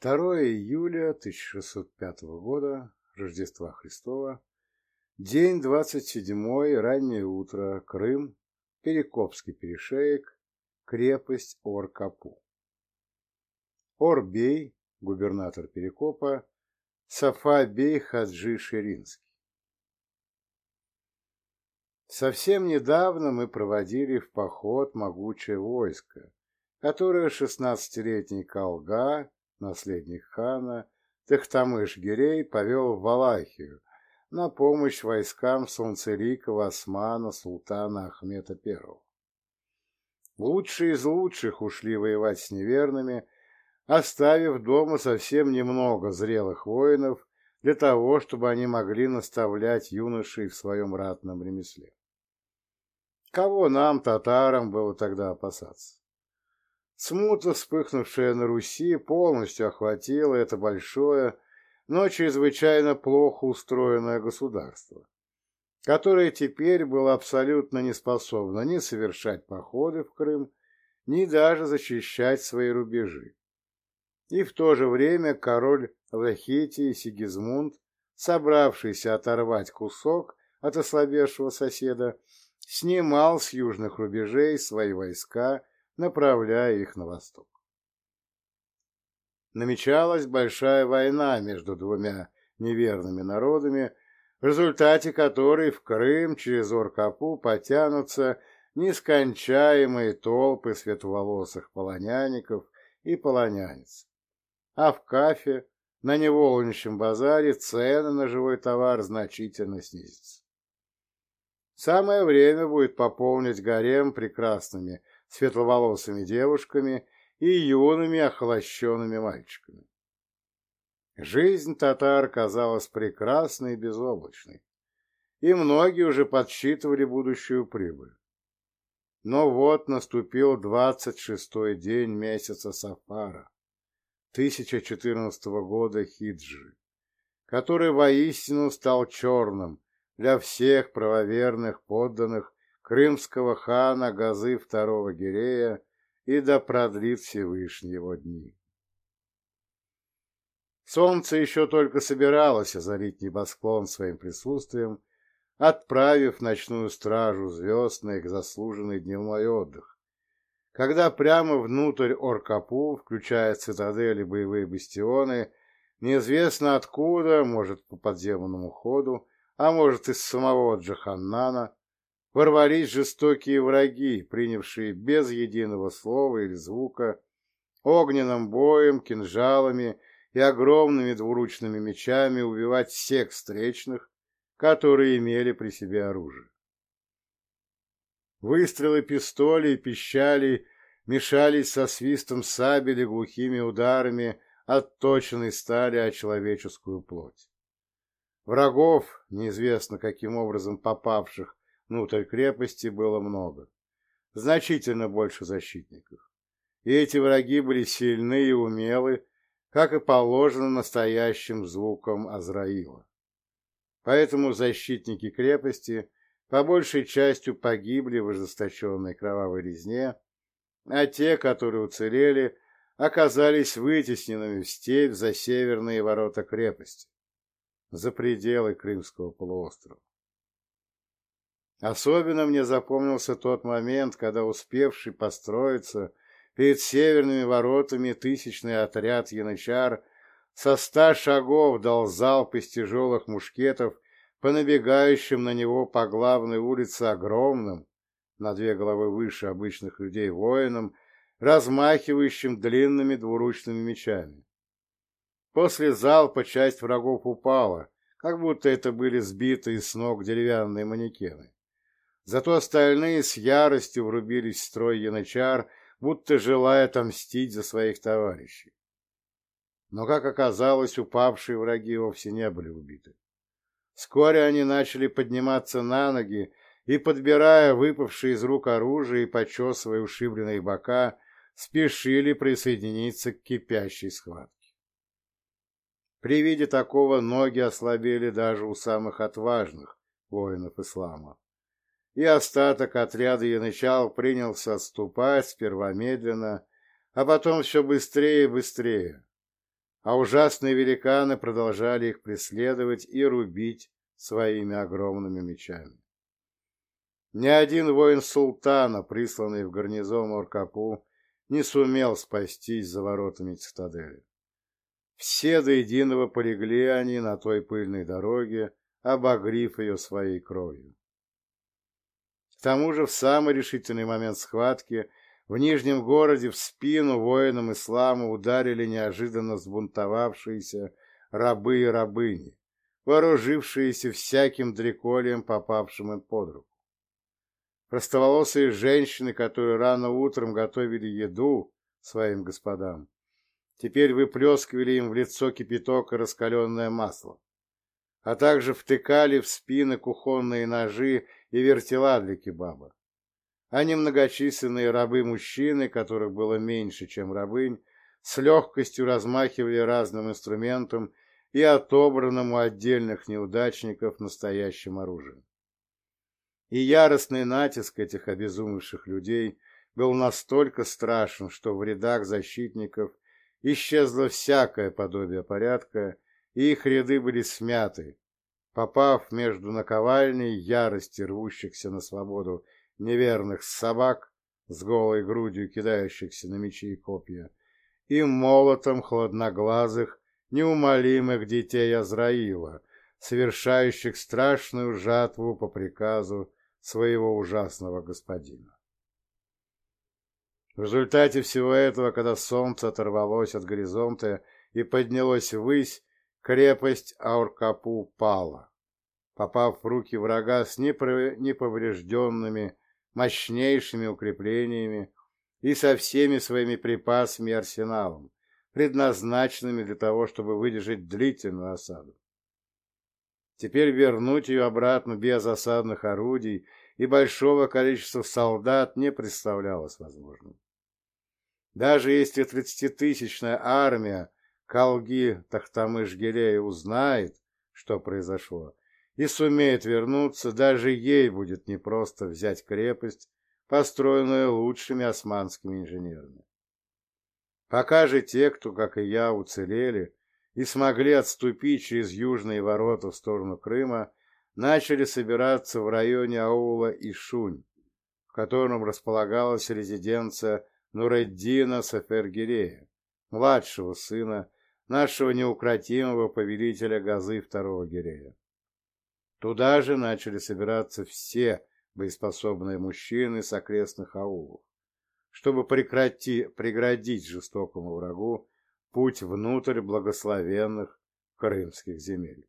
2 июля 1605 года, Рождества Христова, день 27, раннее утро, Крым, Перекопский перешеек, крепость Оркапу. Орбей, губернатор Перекопа, Сафа-бей Хаджи Ширинский. Совсем недавно мы проводили в поход могучее войско, которое шестнадцатилетний Колга наследник хана, Техтамыш-Гирей повел в Валахию на помощь войскам солнцеликого османа султана Ахмета I. Лучшие из лучших ушли воевать с неверными, оставив дома совсем немного зрелых воинов для того, чтобы они могли наставлять юношей в своем ратном ремесле. Кого нам, татарам, было тогда опасаться? Смута, вспыхнувшая на Руси, полностью охватила это большое, но чрезвычайно плохо устроенное государство, которое теперь было абсолютно не способно ни совершать походы в Крым, ни даже защищать свои рубежи. И в то же время король Лахитии Сигизмунд, собравшийся оторвать кусок от ослабевшего соседа, снимал с южных рубежей свои войска направляя их на восток. Намечалась большая война между двумя неверными народами, в результате которой в Крым через Оркапу потянутся нескончаемые толпы светловолосых полоняников и полонянец. А в Кафе, на неволничьем базаре, цены на живой товар значительно снизятся. Самое время будет пополнить гарем прекрасными светловолосыми девушками и юными охолощенными мальчиками. Жизнь татар казалась прекрасной и безоблачной, и многие уже подсчитывали будущую прибыль. Но вот наступил двадцать шестой день месяца Сафара, 1014 года хиджи, который воистину стал черным для всех правоверных подданных крымского хана Газы II Гирея и да продлит Всевышний его дни. Солнце еще только собиралось озарить небосклон своим присутствием, отправив ночную стражу звезд на их заслуженный дневной отдых, когда прямо внутрь Оркапу, включая цитадели боевые бастионы, неизвестно откуда, может по подземному ходу, а может из самого Джаханнана, ворвались жестокие враги, принявшие без единого слова или звука, огненным боем, кинжалами и огромными двуручными мечами убивать всех встречных, которые имели при себе оружие. Выстрелы пистолей пищали, мешались со свистом сабели глухими ударами отточенной стали о человеческую плоть. Врагов, неизвестно каким образом попавших Внутрь крепости было много, значительно больше защитников. И эти враги были сильны и умелы, как и положено настоящим звуком Азраила. Поэтому защитники крепости по большей частью погибли в ожесточенной кровавой резне, а те, которые уцелели, оказались вытесненными в степь за северные ворота крепости, за пределы Крымского полуострова. Особенно мне запомнился тот момент, когда успевший построиться перед северными воротами тысячный отряд янычар со ста шагов дал залп из тяжелых мушкетов по набегающим на него по главной улице огромным, на две головы выше обычных людей воинам, размахивающим длинными двуручными мечами. После залпа часть врагов упала, как будто это были сбитые с ног деревянные манекены. Зато остальные с яростью врубились в строй янычар, будто желая отомстить за своих товарищей. Но, как оказалось, упавшие враги вовсе не были убиты. Вскоре они начали подниматься на ноги и, подбирая выпавшие из рук оружие и почесывая ушибленные бока, спешили присоединиться к кипящей схватке. При виде такого ноги ослабели даже у самых отважных воинов ислама и остаток отряда янычал принялся отступать сперва медленно, а потом все быстрее и быстрее. а ужасные великаны продолжали их преследовать и рубить своими огромными мечами. Ни один воин султана, присланный в гарнизон Оркапу, не сумел спастись за воротами цитадели. Все до единого полегли они на той пыльной дороге, обогрив ее своей кровью. К тому же в самый решительный момент схватки в Нижнем городе в спину воинам ислама ударили неожиданно взбунтовавшиеся рабы и рабыни, вооружившиеся всяким дреколием, попавшим им под руку. Простоволосые женщины, которые рано утром готовили еду своим господам, теперь выплескивали им в лицо кипяток и раскаленное масло, а также втыкали в спины кухонные ножи и вертела для кебаба. А немногочисленные рабы-мужчины, которых было меньше, чем рабынь, с легкостью размахивали разным инструментом и отобранным у отдельных неудачников настоящим оружием. И яростный натиск этих обезумевших людей был настолько страшен, что в рядах защитников исчезло всякое подобие порядка, их ряды были смяты, попав между наковальней ярости рвущихся на свободу неверных собак с голой грудью кидающихся на мечи и копья, и молотом хладноглазых, неумолимых детей Азраила, совершающих страшную жатву по приказу своего ужасного господина. В результате всего этого, когда солнце оторвалось от горизонта и поднялось ввысь, крепость Ауркапу пала, попав в руки врага с неповрежденными, мощнейшими укреплениями и со всеми своими припасами и арсеналом, предназначенными для того, чтобы выдержать длительную осаду. Теперь вернуть ее обратно без осадных орудий и большого количества солдат не представлялось возможным. Даже если тридцатитысячная армия Калги Тахтамыш-Гирея узнает, что произошло, и сумеет вернуться, даже ей будет непросто взять крепость, построенную лучшими османскими инженерами. Пока же те, кто, как и я, уцелели, и смогли отступить через южные ворота в сторону Крыма, начали собираться в районе аула Ишунь, в котором располагалась резиденция Нуреддина Сафергирея, младшего сына нашего неукротимого повелителя Газы II Гирея. Туда же начали собираться все боеспособные мужчины с окрестных аулов, чтобы прекрати, преградить жестокому врагу путь внутрь благословенных крымских земель.